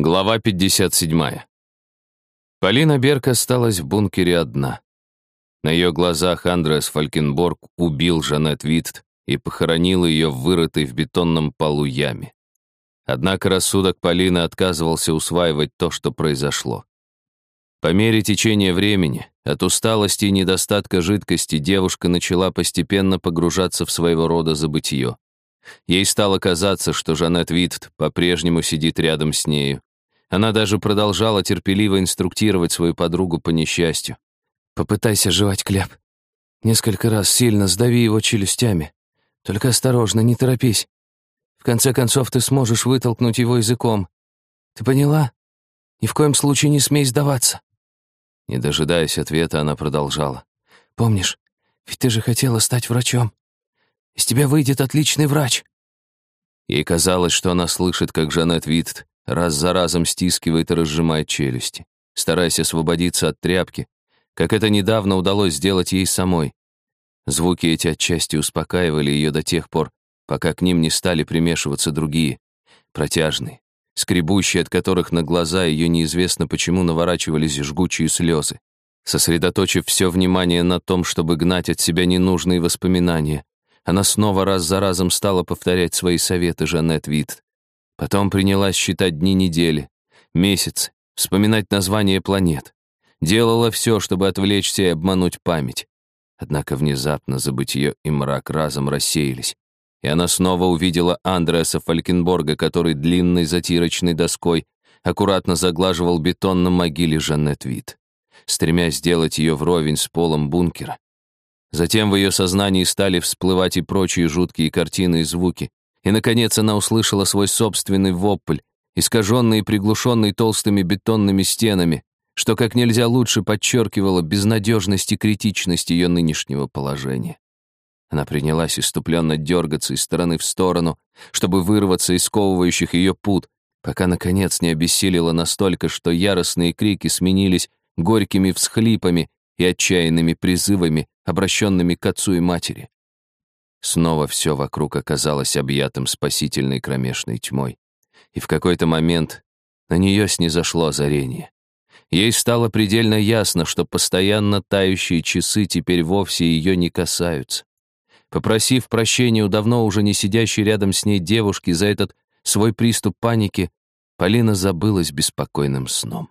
Глава 57. Полина Берг осталась в бункере одна. На ее глазах Андреас Фалькенборг убил Жанет Витт и похоронил ее в вырытой в бетонном полу яме. Однако рассудок Полины отказывался усваивать то, что произошло. По мере течения времени, от усталости и недостатка жидкости девушка начала постепенно погружаться в своего рода забытье. Ей стало казаться, что Жанет Витт по-прежнему сидит рядом с нею, она даже продолжала терпеливо инструктировать свою подругу по несчастью. «Попытайся жевать кляп. Несколько раз сильно сдави его челюстями. Только осторожно, не торопись. В конце концов, ты сможешь вытолкнуть его языком. Ты поняла? Ни в коем случае не смей сдаваться». Не дожидаясь ответа, она продолжала. «Помнишь, ведь ты же хотела стать врачом. Из тебя выйдет отличный врач». Ей казалось, что она слышит, как Жанет Витт раз за разом стискивает и разжимает челюсти, стараясь освободиться от тряпки, как это недавно удалось сделать ей самой. Звуки эти отчасти успокаивали ее до тех пор, пока к ним не стали примешиваться другие, протяжные, скребущие, от которых на глаза ее неизвестно почему наворачивались жгучие слезы. Сосредоточив все внимание на том, чтобы гнать от себя ненужные воспоминания, она снова раз за разом стала повторять свои советы Жанет Витт. Потом принялась считать дни недели, месяцы, вспоминать названия планет. Делала все, чтобы отвлечься и обмануть память. Однако внезапно забытье и мрак разом рассеялись, и она снова увидела Андреаса Фалькенборга, который длинной затирочной доской аккуратно заглаживал бетон на могиле Жанет Вит, стремясь сделать ее вровень с полом бункера. Затем в ее сознании стали всплывать и прочие жуткие картины и звуки, и, наконец, она услышала свой собственный вопль, искаженный и приглушенный толстыми бетонными стенами, что как нельзя лучше подчеркивало безнадежность и критичность ее нынешнего положения. Она принялась иступленно дергаться из стороны в сторону, чтобы вырваться из сковывающих ее пут, пока, наконец, не обессилила настолько, что яростные крики сменились горькими всхлипами и отчаянными призывами, обращенными к отцу и матери. Снова все вокруг оказалось объятым спасительной кромешной тьмой. И в какой-то момент на нее снизошло озарение. Ей стало предельно ясно, что постоянно тающие часы теперь вовсе ее не касаются. Попросив прощения у давно уже не сидящей рядом с ней девушки за этот свой приступ паники, Полина забылась беспокойным сном.